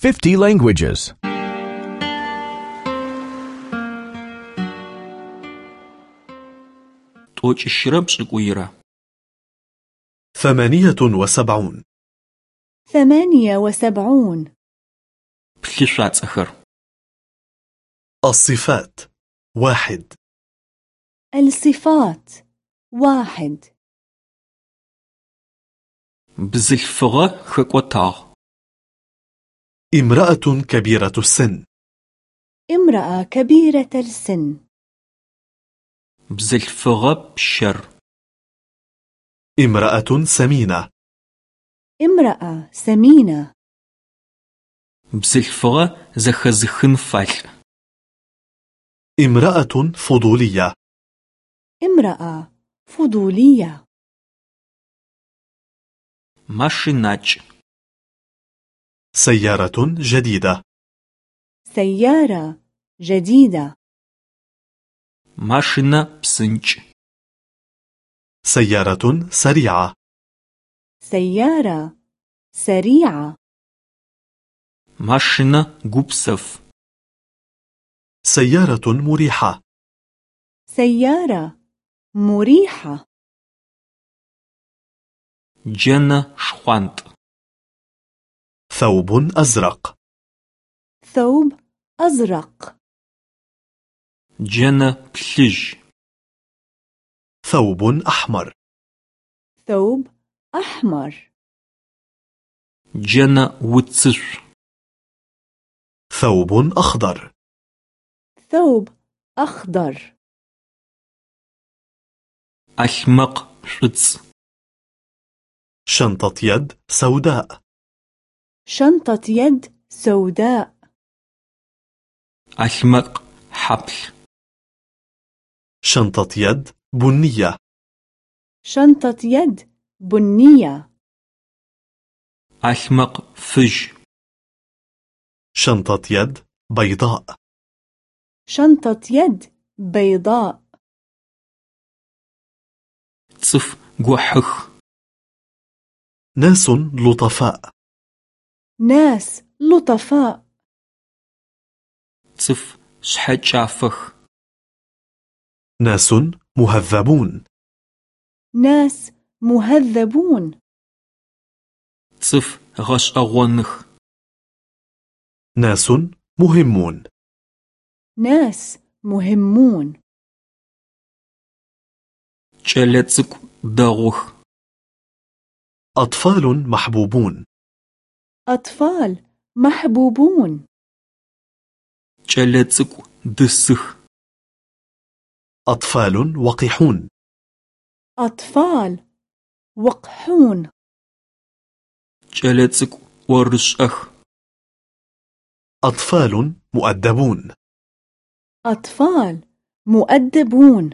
50 languages. 78 78 بلشواصخر الصفات. واحد. الصفات. واحد. بزلفغه خكوتاغ امرأة كبيرة السن. امرأة كبيرة السن. بزلفغب شر. امرأة سمينة. امرأة سمينة. بزلفغة زخزخن فال. امرأة فضولية. امرأة فضولية. ماشيناج سيارة جديدة. سيارة جديدة. ماشينا بسنج. سيارة سريعة. سيارة سريعة. ماشينا غوبسف سيارة مريحة. سيارة مريحة. جنة شخوانت. ثوب أزرق. ثوب أزرق. جنة بلج ثوب أحمر. ثوب أحمر. جنة وتسر ثوب أخضر. ثوب أخضر. أحمق شتس شنطة يد سوداء. شنطة يد سوداء. أحمق حبل. شنطة يد بنية. شنطة يد بنية. أحمق فج. شنطة يد بيضاء. شنطة يد بيضاء. صف جوحخ ناس لطفاء. ناس لطفاء. صف شحجافخ. ناس مهذبون. ناس مهذبون. صف غش أغنخ ناس مهمون. ناس مهمون. چلتسك داغوخ. أطفال محبوبون. أطفال محبوبون. جلتسك دسخ أطفال وقحون. أطفال وقحون. جلتسك ورشأخ أطفال مؤدبون. أطفال مؤدبون.